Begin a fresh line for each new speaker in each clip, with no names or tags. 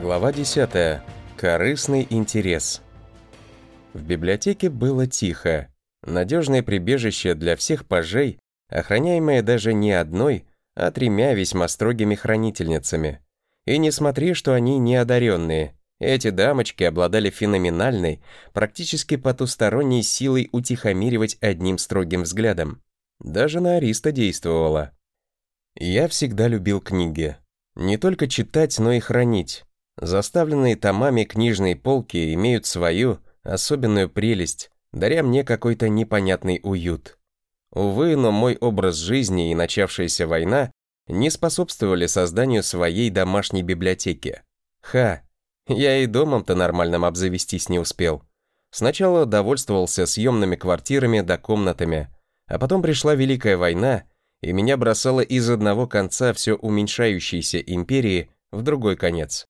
Глава 10. Корыстный интерес. В библиотеке было тихо. Надежное прибежище для всех пажей, охраняемое даже не одной, а тремя весьма строгими хранительницами. И не смотри, что они неодаренные. Эти дамочки обладали феноменальной, практически потусторонней силой утихомиривать одним строгим взглядом. Даже на Ариста действовало. Я всегда любил книги. Не только читать, но и хранить. Заставленные томами книжные полки имеют свою, особенную прелесть, даря мне какой-то непонятный уют. Увы, но мой образ жизни и начавшаяся война не способствовали созданию своей домашней библиотеки. Ха, я и домом-то нормальным обзавестись не успел. Сначала довольствовался съемными квартирами да комнатами, а потом пришла Великая война, и меня бросало из одного конца все уменьшающейся империи в другой конец.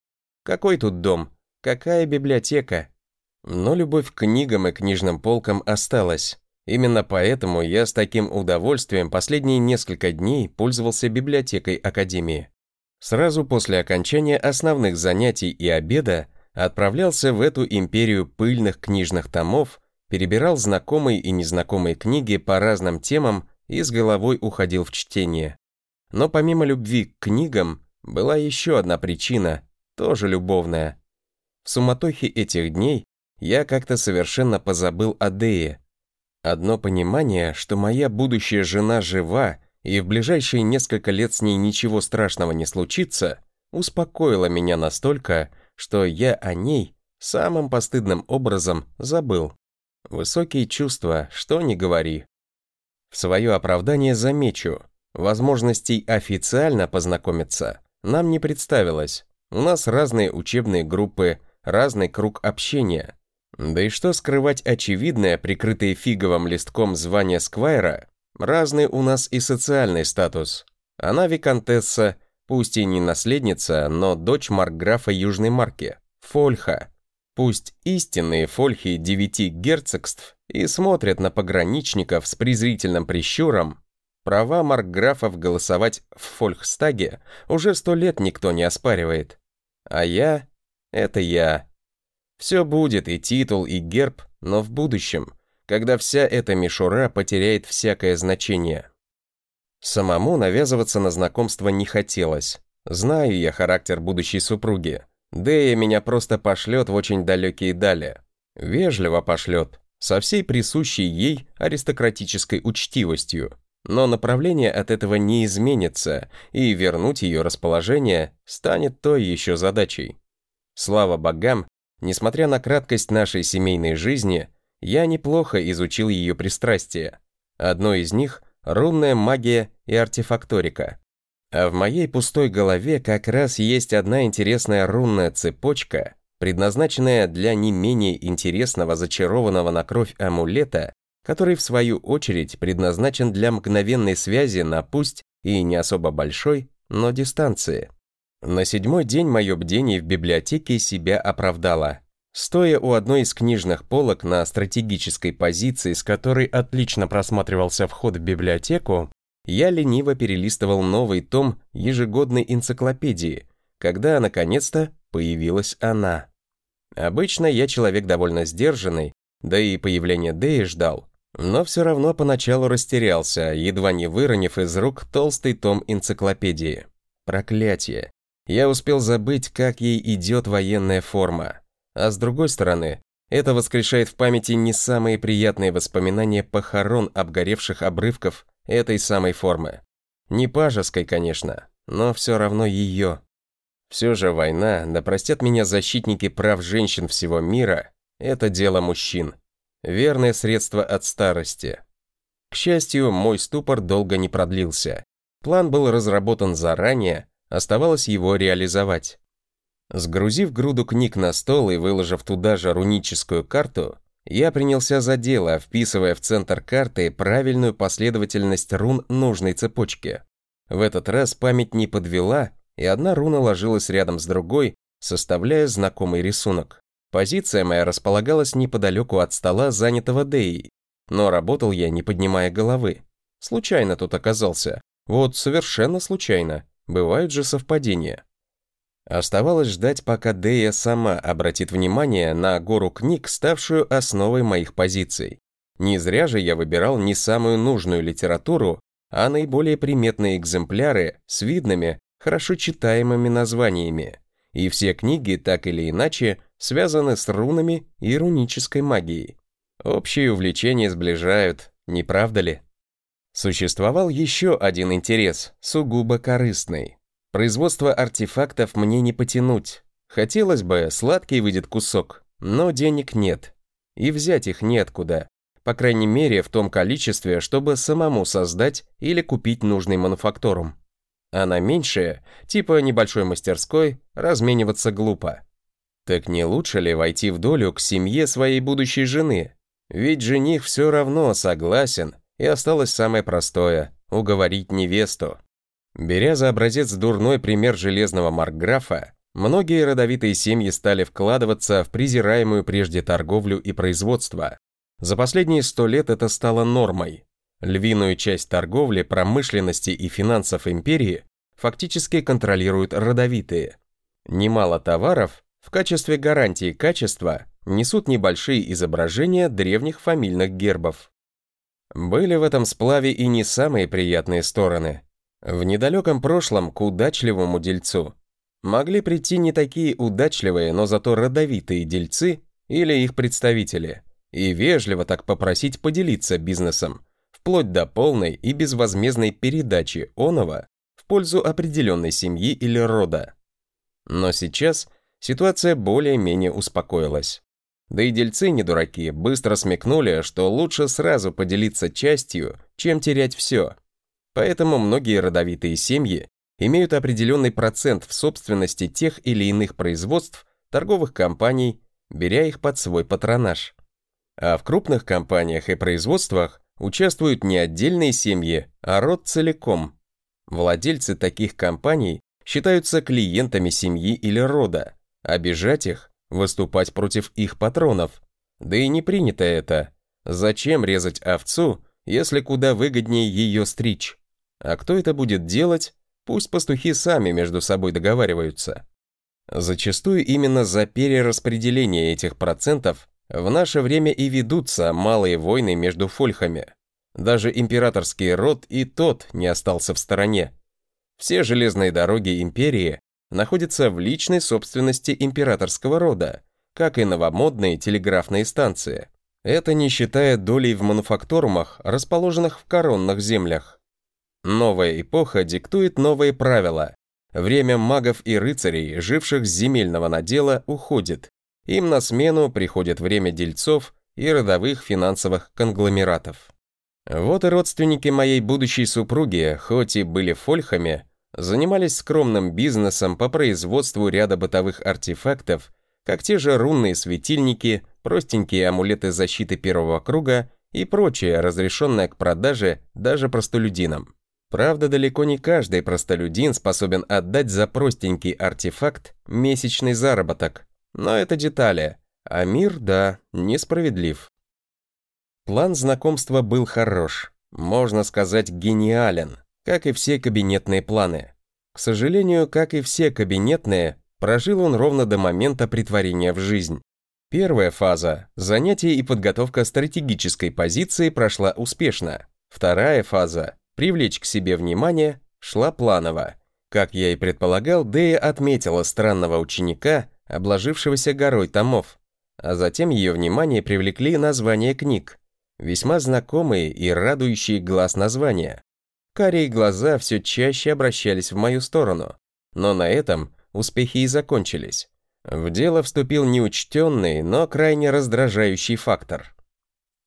Какой тут дом? Какая библиотека? Но любовь к книгам и книжным полкам осталась. Именно поэтому я с таким удовольствием последние несколько дней пользовался библиотекой Академии. Сразу после окончания основных занятий и обеда отправлялся в эту империю пыльных книжных томов, перебирал знакомые и незнакомые книги по разным темам и с головой уходил в чтение. Но помимо любви к книгам, была еще одна причина, тоже любовная. В суматохе этих дней я как-то совершенно позабыл о Дее. Одно понимание, что моя будущая жена жива, и в ближайшие несколько лет с ней ничего страшного не случится, успокоило меня настолько, что я о ней самым постыдным образом забыл. Высокие чувства, что ни говори. В свое оправдание замечу, возможностей официально познакомиться нам не представилось, у нас разные учебные группы, разный круг общения. Да и что скрывать очевидное, прикрытое фиговым листком звания Сквайра, разный у нас и социальный статус. Она виконтесса, пусть и не наследница, но дочь маркграфа Южной Марки, Фольха. Пусть истинные фольхи девяти герцогств и смотрят на пограничников с презрительным прищуром, Права маркграфов голосовать в Фолькстаге уже сто лет никто не оспаривает. А я — это я. Все будет, и титул, и герб, но в будущем, когда вся эта мишура потеряет всякое значение. Самому навязываться на знакомство не хотелось. Знаю я характер будущей супруги. Дэя меня просто пошлет в очень далекие дали. Вежливо пошлет, со всей присущей ей аристократической учтивостью. Но направление от этого не изменится, и вернуть ее расположение станет той еще задачей. Слава богам, несмотря на краткость нашей семейной жизни, я неплохо изучил ее пристрастия. Одно из них — рунная магия и артефакторика. А в моей пустой голове как раз есть одна интересная рунная цепочка, предназначенная для не менее интересного зачарованного на кровь амулета, который в свою очередь предназначен для мгновенной связи на пусть и не особо большой, но дистанции. На седьмой день мое бдение в библиотеке себя оправдало. Стоя у одной из книжных полок на стратегической позиции, с которой отлично просматривался вход в библиотеку, я лениво перелистывал новый том ежегодной энциклопедии, когда наконец-то появилась она. Обычно я человек довольно сдержанный, да и появление Дэи ждал, но все равно поначалу растерялся, едва не выронив из рук толстый том энциклопедии. Проклятие. Я успел забыть, как ей идет военная форма. А с другой стороны, это воскрешает в памяти не самые приятные воспоминания похорон обгоревших обрывков этой самой формы. Не пажеской, конечно, но все равно ее. Все же война, да простят меня защитники прав женщин всего мира, это дело мужчин. Верное средство от старости. К счастью, мой ступор долго не продлился. План был разработан заранее, оставалось его реализовать. Сгрузив груду книг на стол и выложив туда же руническую карту, я принялся за дело, вписывая в центр карты правильную последовательность рун нужной цепочки. В этот раз память не подвела, и одна руна ложилась рядом с другой, составляя знакомый рисунок. Позиция моя располагалась неподалеку от стола, занятого Деей, но работал я, не поднимая головы. Случайно тут оказался. Вот совершенно случайно. Бывают же совпадения. Оставалось ждать, пока Дея сама обратит внимание на гору книг, ставшую основой моих позиций. Не зря же я выбирал не самую нужную литературу, а наиболее приметные экземпляры с видными, хорошо читаемыми названиями. И все книги, так или иначе, связаны с рунами и рунической магией. Общие увлечения сближают, не правда ли? Существовал еще один интерес, сугубо корыстный. Производство артефактов мне не потянуть. Хотелось бы, сладкий выйдет кусок, но денег нет. И взять их неоткуда. По крайней мере, в том количестве, чтобы самому создать или купить нужный мануфакторум. А на меньшее, типа небольшой мастерской, размениваться глупо. Так не лучше ли войти в долю к семье своей будущей жены? Ведь жених все равно согласен, и осталось самое простое – уговорить невесту. Беря за образец дурной пример железного маркграфа, многие родовитые семьи стали вкладываться в презираемую прежде торговлю и производство. За последние сто лет это стало нормой. Львиную часть торговли, промышленности и финансов империи фактически контролируют родовитые. Немало товаров в качестве гарантии качества несут небольшие изображения древних фамильных гербов. Были в этом сплаве и не самые приятные стороны. В недалеком прошлом к удачливому дельцу могли прийти не такие удачливые, но зато родовитые дельцы или их представители, и вежливо так попросить поделиться бизнесом, вплоть до полной и безвозмездной передачи оного в пользу определенной семьи или рода. Но сейчас ситуация более-менее успокоилась. Да и дельцы не дураки, быстро смекнули, что лучше сразу поделиться частью, чем терять все. Поэтому многие родовитые семьи имеют определенный процент в собственности тех или иных производств, торговых компаний, беря их под свой патронаж. А в крупных компаниях и производствах участвуют не отдельные семьи, а род целиком. Владельцы таких компаний считаются клиентами семьи или рода. Обижать их выступать против их патронов. Да и не принято это. Зачем резать овцу, если куда выгоднее ее стричь? А кто это будет делать, пусть пастухи сами между собой договариваются. Зачастую именно за перераспределение этих процентов в наше время и ведутся малые войны между фольхами. Даже императорский род и тот не остался в стороне. Все железные дороги империи находится в личной собственности императорского рода, как и новомодные телеграфные станции. Это не считая долей в мануфакторумах, расположенных в коронных землях. Новая эпоха диктует новые правила. Время магов и рыцарей, живших с земельного надела, уходит. Им на смену приходит время дельцов и родовых финансовых конгломератов. Вот и родственники моей будущей супруги, хоть и были фольхами, занимались скромным бизнесом по производству ряда бытовых артефактов, как те же рунные светильники, простенькие амулеты защиты первого круга и прочее, разрешенное к продаже даже простолюдинам. Правда, далеко не каждый простолюдин способен отдать за простенький артефакт месячный заработок. Но это детали, а мир, да, несправедлив. План знакомства был хорош, можно сказать, гениален как и все кабинетные планы. К сожалению, как и все кабинетные, прожил он ровно до момента притворения в жизнь. Первая фаза – занятие и подготовка стратегической позиции прошла успешно. Вторая фаза – привлечь к себе внимание – шла планово. Как я и предполагал, Дея отметила странного ученика, обложившегося горой томов. А затем ее внимание привлекли названия книг. Весьма знакомые и радующие глаз названия. Карие глаза все чаще обращались в мою сторону. Но на этом успехи и закончились. В дело вступил неучтенный, но крайне раздражающий фактор.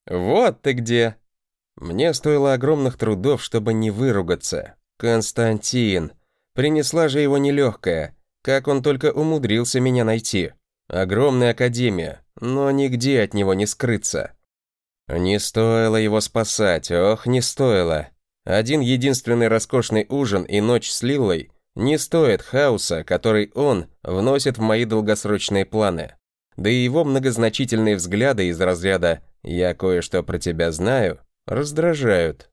«Вот ты где!» Мне стоило огромных трудов, чтобы не выругаться. «Константин! Принесла же его нелегкая. Как он только умудрился меня найти. Огромная академия, но нигде от него не скрыться. Не стоило его спасать, ох, не стоило. Один единственный роскошный ужин и ночь с Лиллой не стоит хаоса, который он вносит в мои долгосрочные планы. Да и его многозначительные взгляды из разряда «я кое-что про тебя знаю» раздражают.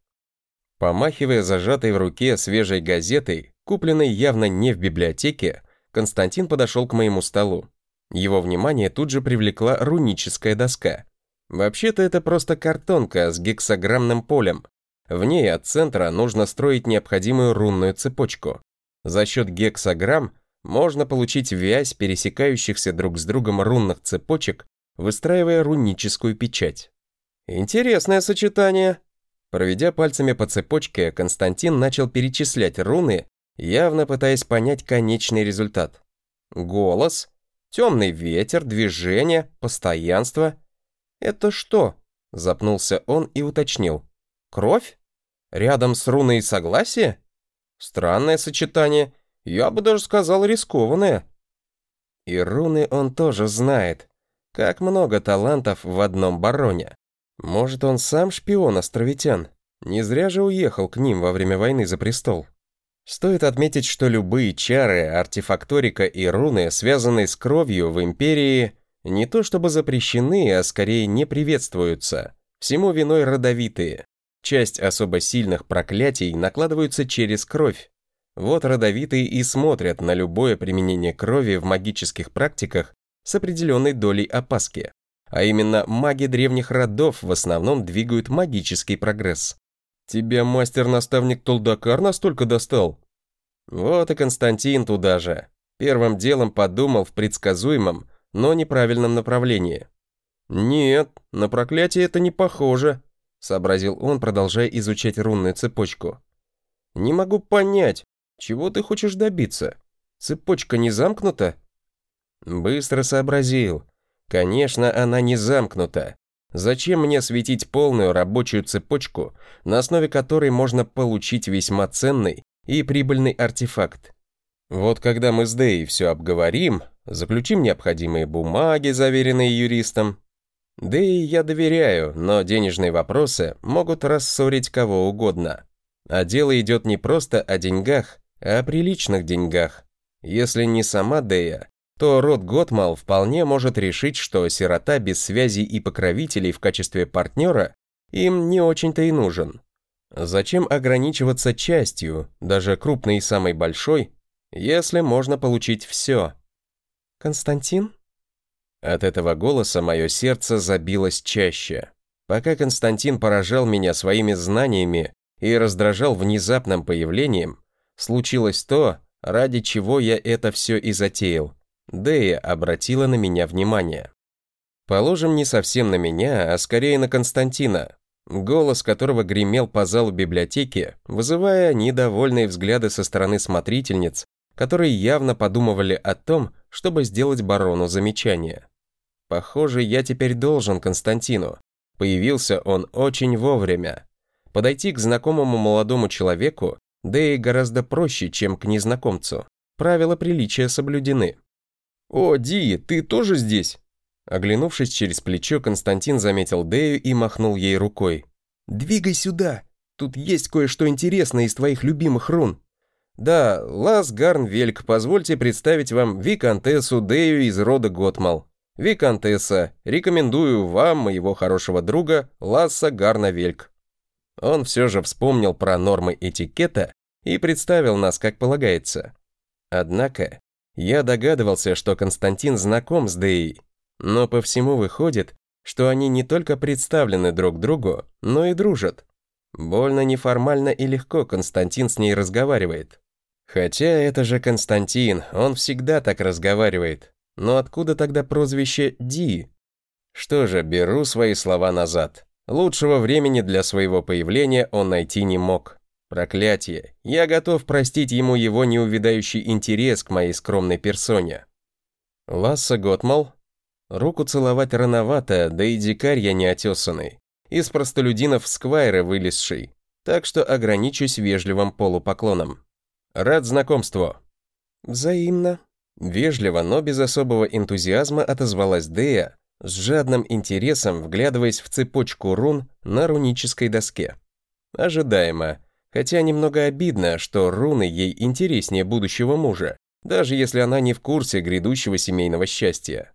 Помахивая зажатой в руке свежей газетой, купленной явно не в библиотеке, Константин подошел к моему столу. Его внимание тут же привлекла руническая доска. Вообще-то это просто картонка с гексаграммным полем. В ней от центра нужно строить необходимую рунную цепочку. За счет гексаграмм можно получить вязь пересекающихся друг с другом рунных цепочек, выстраивая руническую печать. Интересное сочетание. Проведя пальцами по цепочке, Константин начал перечислять руны, явно пытаясь понять конечный результат. Голос, темный ветер, движение, постоянство. «Это что?» – запнулся он и уточнил. «Кровь? Рядом с руной согласие?» Странное сочетание, я бы даже сказал рискованное. И руны он тоже знает. Как много талантов в одном бароне. Может, он сам шпион островитян? Не зря же уехал к ним во время войны за престол. Стоит отметить, что любые чары, артефакторика и руны, связанные с кровью в Империи, не то чтобы запрещены, а скорее не приветствуются. Всему виной родовитые. Часть особо сильных проклятий накладываются через кровь. Вот родовитые и смотрят на любое применение крови в магических практиках с определенной долей опаски. А именно маги древних родов в основном двигают магический прогресс. Тебя мастер-наставник Толдакар настолько достал? Вот и Константин туда же. Первым делом подумал в предсказуемом, но неправильном направлении. Нет, на проклятие это не похоже сообразил он, продолжая изучать рунную цепочку. «Не могу понять, чего ты хочешь добиться? Цепочка не замкнута?» Быстро сообразил. Конечно, она не замкнута. Зачем мне светить полную рабочую цепочку, на основе которой можно получить весьма ценный и прибыльный артефакт? Вот когда мы с Дэй все обговорим, заключим необходимые бумаги, заверенные юристом, да и я доверяю, но денежные вопросы могут рассорить кого угодно. А дело идет не просто о деньгах, а о приличных деньгах. Если не сама Дея, то род Готмал вполне может решить, что сирота без связи и покровителей в качестве партнера им не очень-то и нужен. Зачем ограничиваться частью, даже крупной и самой большой, если можно получить все? «Константин?» От этого голоса мое сердце забилось чаще. Пока Константин поражал меня своими знаниями и раздражал внезапным появлением, случилось то, ради чего я это все и затеял. Дэя обратила на меня внимание. Положим, не совсем на меня, а скорее на Константина, голос которого гремел по залу библиотеки, вызывая недовольные взгляды со стороны смотрительниц, которые явно подумывали о том, чтобы сделать барону замечание. Похоже, я теперь должен Константину. Появился он очень вовремя. Подойти к знакомому молодому человеку, да и гораздо проще, чем к незнакомцу. Правила приличия соблюдены. «О, Ди, ты тоже здесь?» Оглянувшись через плечо, Константин заметил Дею и махнул ей рукой. «Двигай сюда! Тут есть кое-что интересное из твоих любимых рун». «Да, Лас Гарнвельк, позвольте представить вам Викантессу Дею из рода Готмал. «Викантесса, рекомендую вам, моего хорошего друга, Ласса Гарнавельк». Он все же вспомнил про нормы этикета и представил нас, как полагается. Однако, я догадывался, что Константин знаком с Деей, но по всему выходит, что они не только представлены друг другу, но и дружат. Больно неформально и легко Константин с ней разговаривает. Хотя это же Константин, он всегда так разговаривает. Но откуда тогда прозвище Ди? Что же, беру свои слова назад. Лучшего времени для своего появления он найти не мог. Проклятие. Я готов простить ему его неувидающий интерес к моей скромной персоне. Ласса Готмал. Руку целовать рановато, да и дикарь я неотесанный. Из простолюдинов сквайра вылезший. Так что ограничусь вежливым полупоклоном. Рад знакомству. Взаимно. Вежливо, но без особого энтузиазма отозвалась Дея, с жадным интересом вглядываясь в цепочку рун на рунической доске. Ожидаемо, хотя немного обидно, что руны ей интереснее будущего мужа, даже если она не в курсе грядущего семейного счастья.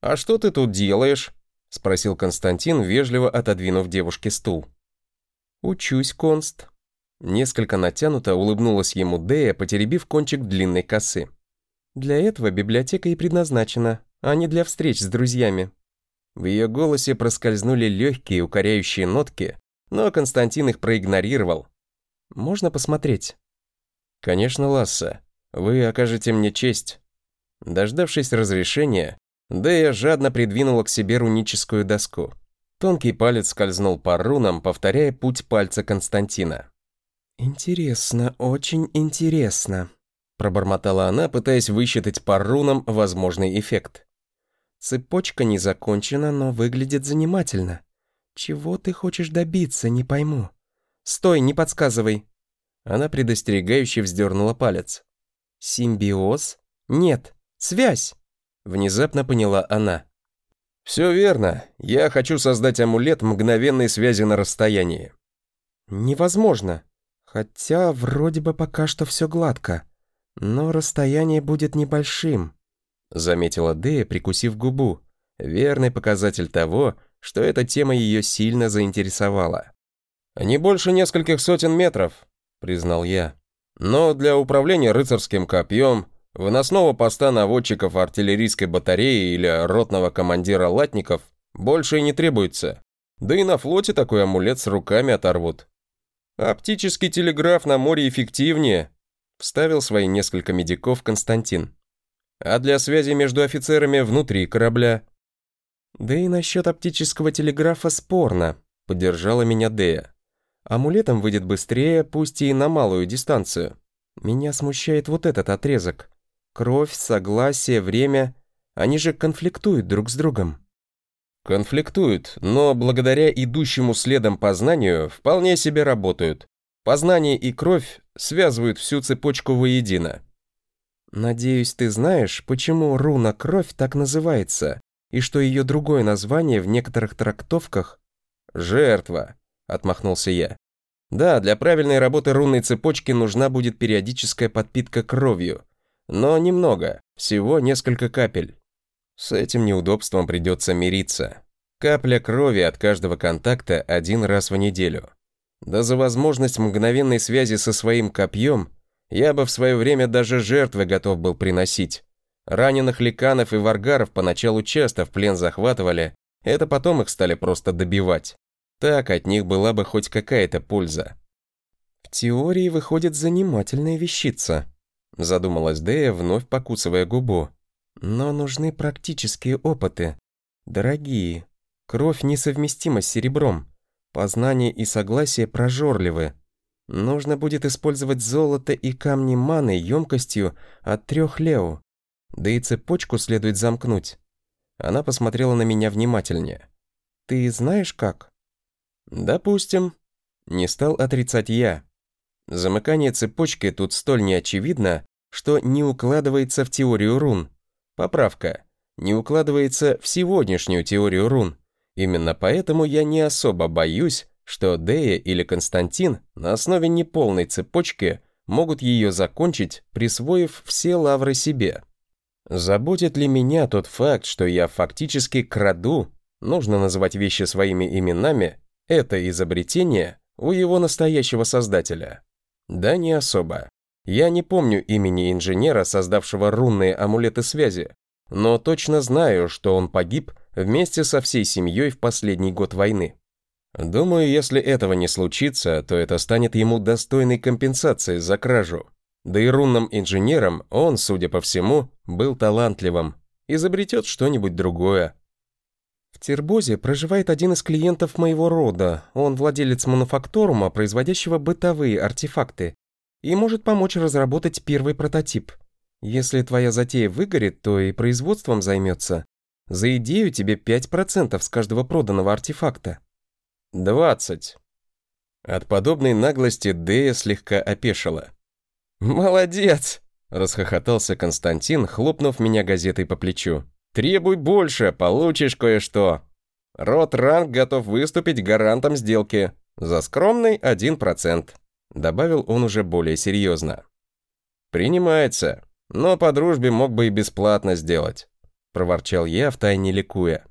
«А что ты тут делаешь?» — спросил Константин, вежливо отодвинув девушке стул. «Учусь, Конст». Несколько натянуто улыбнулась ему Дея, потеребив кончик длинной косы.
Для этого библиотека и предназначена, а не для встреч с друзьями».
В ее голосе проскользнули легкие укоряющие нотки, но Константин их проигнорировал.
«Можно посмотреть?»
«Конечно, Ласса. Вы окажете мне честь». Дождавшись разрешения, Дэя жадно придвинула к себе руническую доску. Тонкий палец скользнул по рунам, повторяя путь пальца Константина.
«Интересно, очень интересно», –
пробормотала она, пытаясь высчитать по рунам возможный эффект.
«Цепочка не закончена, но выглядит занимательно. Чего ты хочешь добиться, не пойму. Стой, не подсказывай».
Она предостерегающе вздернула палец.
«Симбиоз? Нет, связь!» Внезапно поняла она.
«Все верно. Я хочу создать амулет мгновенной связи на расстоянии».
«Невозможно. Хотя вроде бы пока что все гладко. Но расстояние будет небольшим»,
заметила Дея, прикусив губу. Верный показатель того, что эта тема ее сильно заинтересовала. «Не больше нескольких сотен метров», — признал я. «Но для управления рыцарским копьем Выносного поста наводчиков артиллерийской батареи или ротного командира латников больше и не требуется. Да и на флоте такой амулет с руками оторвут. Оптический телеграф на море эффективнее, вставил свои несколько медиков Константин. А для связи между офицерами внутри корабля.
Да и насчет оптического телеграфа спорно, поддержала меня Дея. Амулетом выйдет быстрее, пусть и на малую дистанцию. Меня смущает вот этот отрезок. Кровь, согласие, время. Они же конфликтуют друг с другом.
Конфликтуют, но благодаря идущему следом познанию вполне себе работают. Познание и кровь связывают всю цепочку воедино.
Надеюсь, ты знаешь, почему руна «Кровь» так называется, и что ее другое название в некоторых трактовках
«Жертва», — отмахнулся я. Да, для правильной работы рунной цепочки нужна будет периодическая подпитка кровью, но немного, всего несколько капель. С этим неудобством придется мириться. Капля крови от каждого контакта один раз в неделю. Да за возможность мгновенной связи со своим копьем я бы в свое время даже жертвы готов был приносить. Раненых ликанов и варгаров поначалу часто в плен захватывали, это потом их стали просто добивать. Так от них была бы хоть какая-то польза.
В теории выходит занимательная вещица, задумалась Дея, вновь покусывая губу. Но нужны практические опыты. Дорогие. Кровь несовместима с серебром. Познание и согласие прожорливы. Нужно будет использовать золото и камни маны емкостью от трех лео. Да и цепочку следует замкнуть. Она посмотрела на меня внимательнее. «Ты знаешь как?»
«Допустим». Не стал отрицать я. Замыкание цепочки тут столь неочевидно, что не укладывается в теорию рун. Поправка. Не укладывается в сегодняшнюю теорию рун. Именно поэтому я не особо боюсь, что Дея или Константин на основе неполной цепочки могут ее закончить, присвоив все лавры себе. Заботит ли меня тот факт, что я фактически краду, нужно называть вещи своими именами, это изобретение у его настоящего создателя? Да не особо. Я не помню имени инженера, создавшего рунные амулеты связи, но точно знаю, что он погиб вместе со всей семьей в последний год войны. Думаю, если этого не случится, то это станет ему достойной компенсацией за кражу. Да и рунным инженером он, судя по всему, был талантливым. Изобретет что-нибудь другое.
В Тербозе проживает один из клиентов моего рода. Он владелец мануфакторума, производящего бытовые артефакты, и может помочь разработать первый прототип. Если твоя затея выгорит, то и производством займется. За идею тебе 5% с каждого проданного артефакта.
20. От подобной наглости Дея слегка опешила. «Молодец!» – расхохотался Константин, хлопнув меня газетой по плечу. Требуй больше, получишь кое-что. Рот Ранг готов выступить гарантом сделки. За скромный 1%. Добавил он уже более серьезно. Принимается. Но по дружбе мог бы и бесплатно сделать. Проворчал я, втайне ликуя.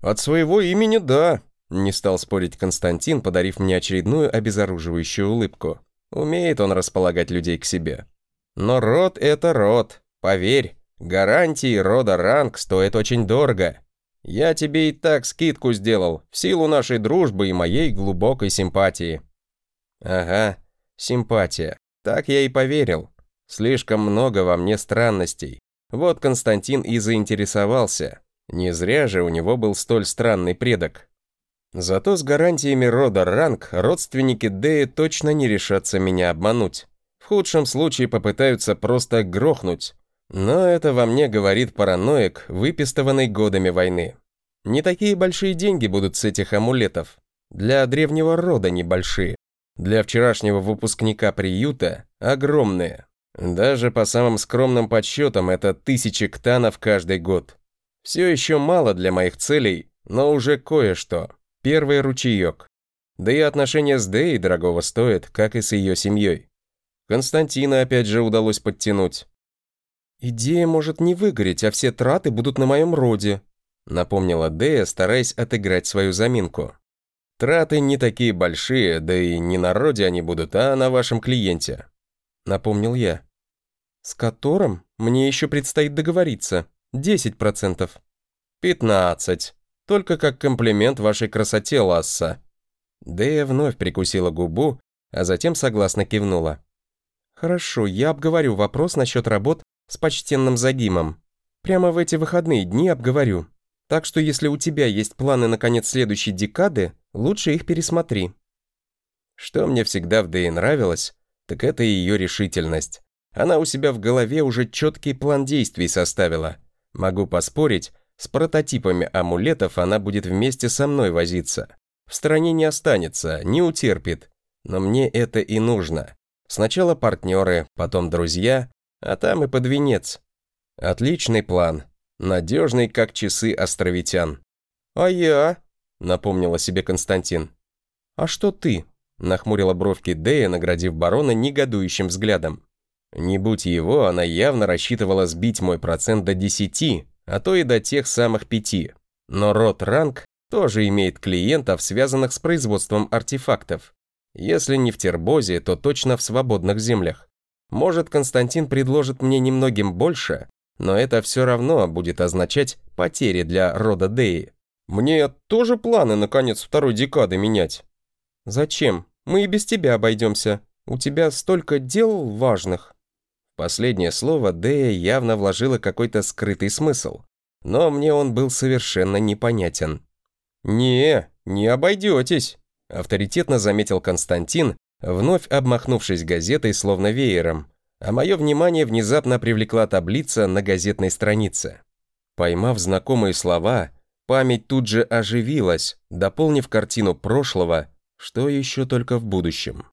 От своего имени да. Не стал спорить Константин, подарив мне очередную обезоруживающую улыбку. Умеет он располагать людей к себе. Но род — это род. Поверь, гарантии рода ранг стоят очень дорого. Я тебе и так скидку сделал, в силу нашей дружбы и моей глубокой симпатии». «Ага, симпатия. Так я и поверил. Слишком много во мне странностей. Вот Константин и заинтересовался. Не зря же у него был столь странный предок. Зато с гарантиями рода ранг родственники Дэи точно не решатся меня обмануть. В худшем случае попытаются просто грохнуть. Но это во мне говорит параноик, выпистованный годами войны. Не такие большие деньги будут с этих амулетов. Для древнего рода небольшие. Для вчерашнего выпускника приюта огромные. Даже по самым скромным подсчетам это тысячи ктанов каждый год. Все еще мало для моих целей, но уже кое-что. Первый ручеек. Да и отношения с Дэй дорогого стоят, как и с ее семьей. Константина опять же удалось подтянуть. «Идея может не выгореть, а все траты будут на моем роде», напомнила Дэя, стараясь отыграть свою заминку. «Траты не такие большие, да и не на роде они будут, а на вашем клиенте», напомнил я. «С которым мне еще предстоит договориться. 10%. 15%. Только как комплимент вашей красоте, Ласса». Дэя вновь прикусила губу, а затем согласно кивнула. «Хорошо, я обговорю вопрос насчет работ с почтенным Загимом. Прямо в эти выходные дни обговорю. Так что если у тебя есть планы на конец следующей декады, лучше их пересмотри. Что мне всегда в Дэй нравилось, так это ее решительность. Она у себя в голове уже четкий план действий составила. Могу поспорить, с прототипами амулетов она будет вместе со мной возиться. В стране не останется, не утерпит. Но мне это и нужно. Сначала партнеры, потом друзья, а там и под венец. Отличный план. Надежный, как часы островитян. «А я?» — напомнила себе Константин. «А что ты?» — нахмурила бровки Дея, наградив барона негодующим взглядом. Не будь его, она явно рассчитывала сбить мой процент до десяти, а то и до тех самых пяти. Но род ранг тоже имеет клиентов, связанных с производством артефактов. Если не в Тербозе, то точно в свободных землях. Может, Константин предложит мне немногим больше, но это все равно будет означать потери для рода Деи. Мне тоже планы на конец второй декады менять. Зачем? Мы и без тебя обойдемся. У тебя столько дел важных. Последнее слово Дея явно вложила какой-то скрытый смысл, но мне он был совершенно непонятен. «Не, не обойдетесь», — авторитетно заметил Константин, вновь обмахнувшись газетой словно веером, а мое внимание внезапно привлекла таблица на газетной странице. Поймав знакомые слова, память тут же оживилась, дополнив картину прошлого, что еще только в будущем.